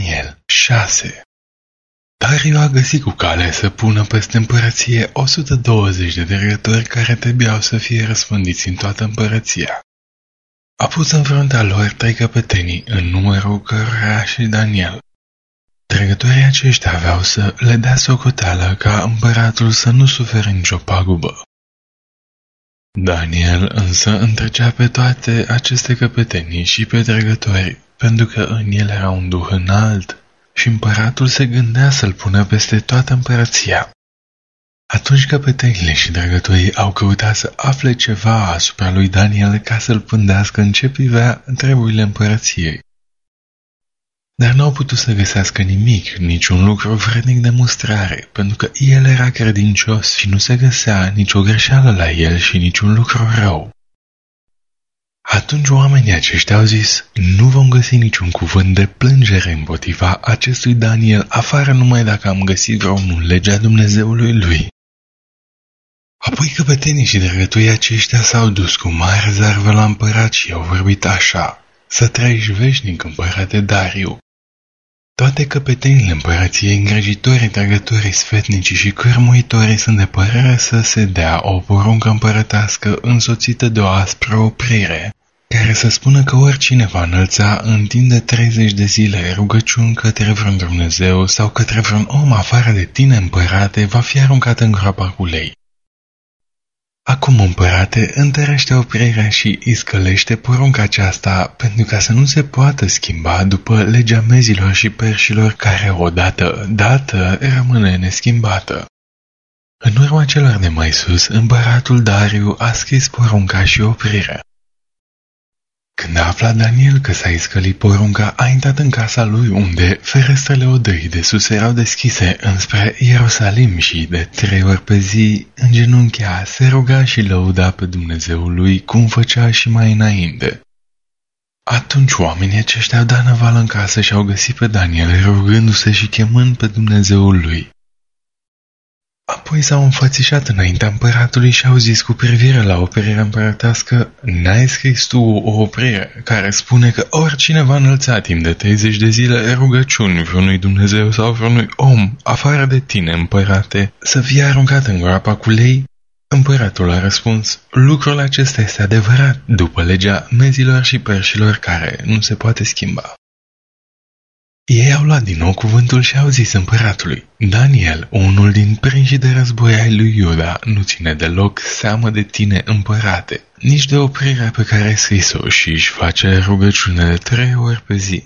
Daniel 6 Dariu a găsit cu cale să pună peste împărăție 120 de dregători care trebuiau să fie răspândiți în toată împărăția. A pus în fruntea lor trei căpetenii, în numărul cărora și Daniel. Dregătorii aceștia aveau să le dea socoteală ca împăratul să nu sufere nicio pagubă. Daniel însă întrecea pe toate aceste căpetenii și pe dregători, pentru că în el era un duh înalt și împăratul se gândea să-l pună peste toată împărăția. Atunci căpetenile și drăgătorii au căutat să afle ceva asupra lui Daniel ca să-l pândească în ce privea treburile împărăției. Dar n-au putut să găsească nimic, niciun lucru vrednic de mustrare, pentru că el era credincios și nu se găsea nicio greșeală la el și niciun lucru rău. Atunci oamenii aceștia au zis, nu vom găsi niciun cuvânt de plângere împotriva acestui Daniel, afară numai dacă am găsit vreunul legea Dumnezeului lui. Apoi căpetenii și drăgătorii aceștia s-au dus cu mare zarvă la împărat și au vorbit așa, să trăiești veșnic, împărate Dariu. Toate căpetenile împărăției, îngrijitorii, drăgătorii, sfetnicii și cărmuitorii sunt de părere să se dea o poruncă împărătească însoțită de o aspră oprire, care să spună că oricine va înălța în timp de 30 de zile rugăciuni către vreun Dumnezeu sau către vreun om afară de tine împărate, va fi aruncat în groapa cu lei. Acum, împărate, întărește oprirea și iscălește porunca aceasta pentru ca să nu se poată schimba după legea mezilor și perșilor care odată dată rămâne neschimbată. În urma celor de mai sus, împăratul Dariu a scris porunca și oprirea. Când a aflat Daniel că s-a iscălit porunca, a intrat în casa lui, unde ferestrele odăii de sus erau deschise înspre Ierusalim și de trei ori pe zi îngenunchea, se ruga și lăuda pe Dumnezeul lui cum făcea și mai înainte. Atunci oamenii aceștia au dat năvală în casă și au găsit pe Daniel rugându-se și chemând pe Dumnezeul lui. Apoi s-au înfățișat înaintea împăratului și au zis cu privire la oprirea împărătească, n-ai scris tu o oprire care spune că oricine va înălța timp de 30 de zile rugăciuni vreunui Dumnezeu sau vreunui om, afară de tine, împărate, să fie aruncat în groapa cu lei? Împăratul a răspuns, lucrul acesta este adevărat, după legea mezilor și perșilor care nu se poate schimba. Ei au luat din nou cuvântul și au zis împăratului, Daniel, unul din prinși de război ai lui Iuda, nu ține deloc seamă de tine, împărate, nici de oprirea pe care ai scris-o și își face rugăciune de trei ori pe zi.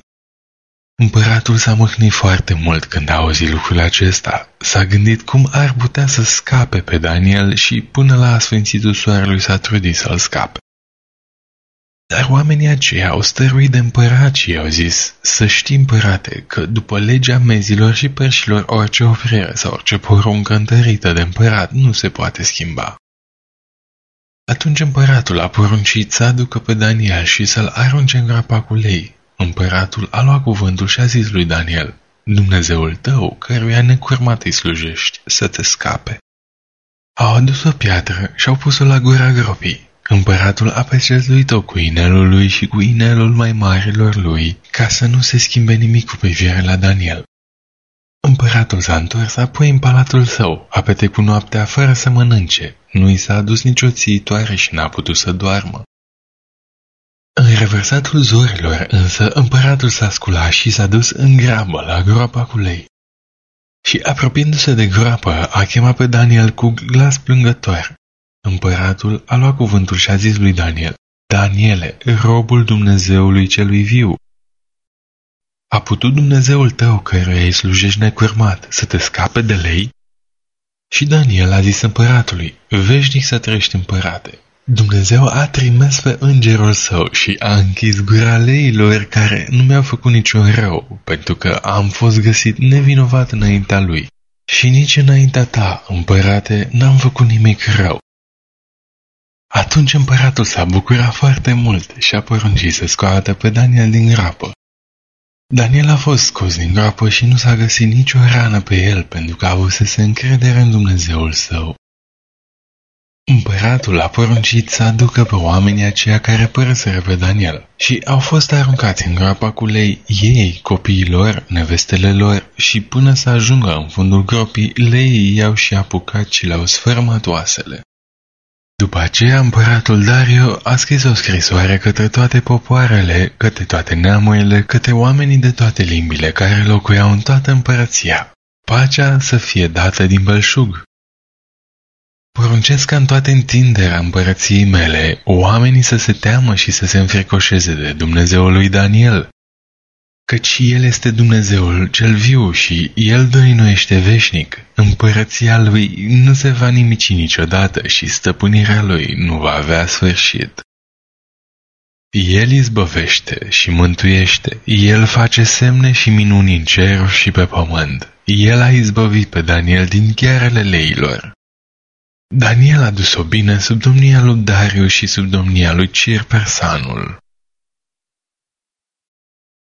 Împăratul s-a mâhnit foarte mult când a auzit lucrul acesta. S-a gândit cum ar putea să scape pe Daniel și până la sfințitul soarelui s-a trudit să-l scape. Dar oamenii aceia au stăruit de împărat și au zis, să știi împărate că după legea mezilor și perșilor orice oprire sau orice poruncă întărită de împărat nu se poate schimba. Atunci împăratul a poruncit să aducă pe Daniel și să-l arunce în groapa cu lei. Împăratul a luat cuvântul și a zis lui Daniel, Dumnezeul tău, căruia necurmat îi slujești, să te scape. Au adus o piatră și au pus-o la gura gropii Împăratul a pecetuit-o cu inelul lui și cu inelul mai marilor lui, ca să nu se schimbe nimic cu privire la Daniel. Împăratul s-a întors apoi în palatul său, a petrecut noaptea fără să mănânce, nu i s-a adus nicio țiitoare și n-a putut să doarmă. În revărsatul zorilor, însă, împăratul s-a sculat și s-a dus în grabă la groapa cu lei. Și apropiindu-se de groapă, a chemat pe Daniel cu glas plângător. Împăratul a luat cuvântul și a zis lui Daniel, Daniele, robul Dumnezeului celui viu, a putut Dumnezeul tău, căruia îi slujești necurmat, să te scape de lei? Și Daniel a zis împăratului, veșnic să trăiești împărate. Dumnezeu a trimis pe îngerul său și a închis gura leilor care nu mi-au făcut niciun rău, pentru că am fost găsit nevinovat înaintea lui. Și nici înaintea ta, împărate, n-am făcut nimic rău. Atunci împăratul s-a bucurat foarte mult și a poruncit să scoată pe Daniel din groapă. Daniel a fost scos din groapă și nu s-a găsit nicio rană pe el pentru că avusese încredere în Dumnezeul său. Împăratul a poruncit să aducă pe oamenii aceia care părăsără pe Daniel și au fost aruncați în groapa cu lei ei, copiilor, nevestele lor și până să ajungă în fundul gropii, leii i-au și apucat și le-au sfârmat oasele. După aceea, împăratul Dario a scris o scrisoare către toate popoarele, către toate neamurile, către oamenii de toate limbile care locuiau în toată împărăția. Pacea să fie dată din belșug. Poruncesc ca în toată întinderea împărăției mele, oamenii să se teamă și să se înfricoșeze de Dumnezeul lui Daniel, căci El este Dumnezeul cel viu și El dăinuiește veșnic. Împărăția Lui nu se va nimici niciodată și stăpânirea Lui nu va avea sfârșit. El izbăvește și mântuiește, El face semne și minuni în cer și pe pământ. El a izbăvit pe Daniel din chiarele leilor. Daniel a dus-o bine sub domnia lui Darius și sub domnia lui Cir Persanul.